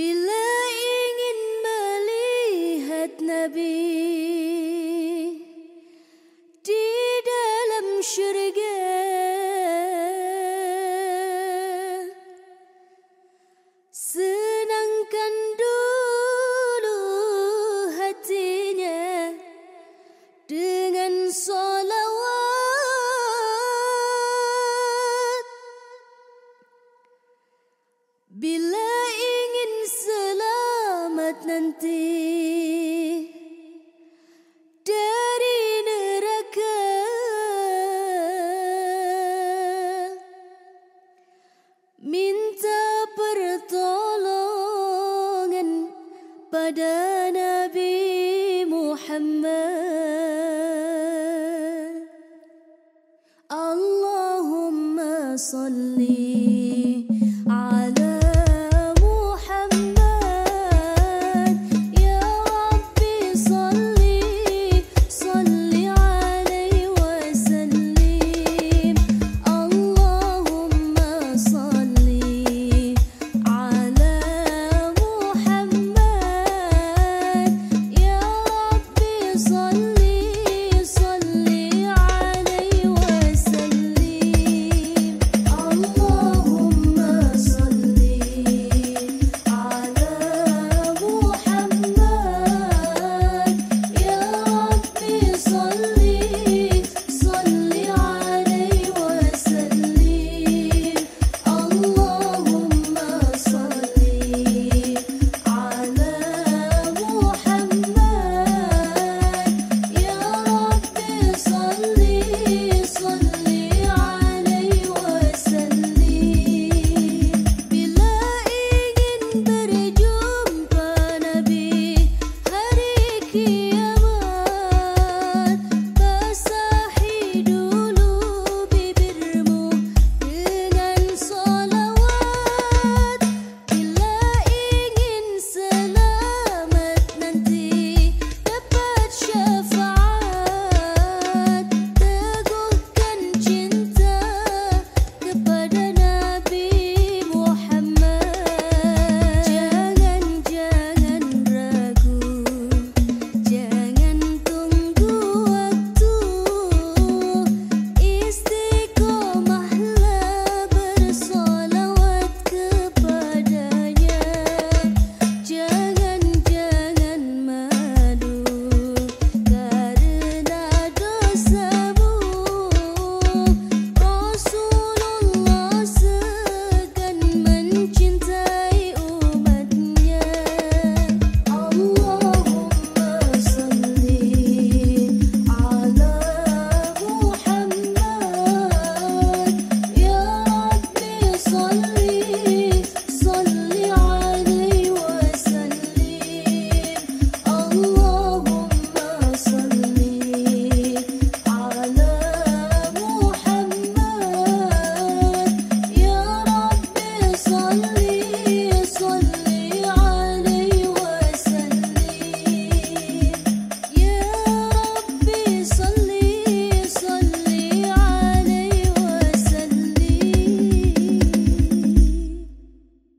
Bila ingin melihat Nabi di dalam syurga Senangkan dulu hatinya dengan solawat Bila dari neraka. Minta pertolongan pada Nabi Muhammad. Allahumma salli You.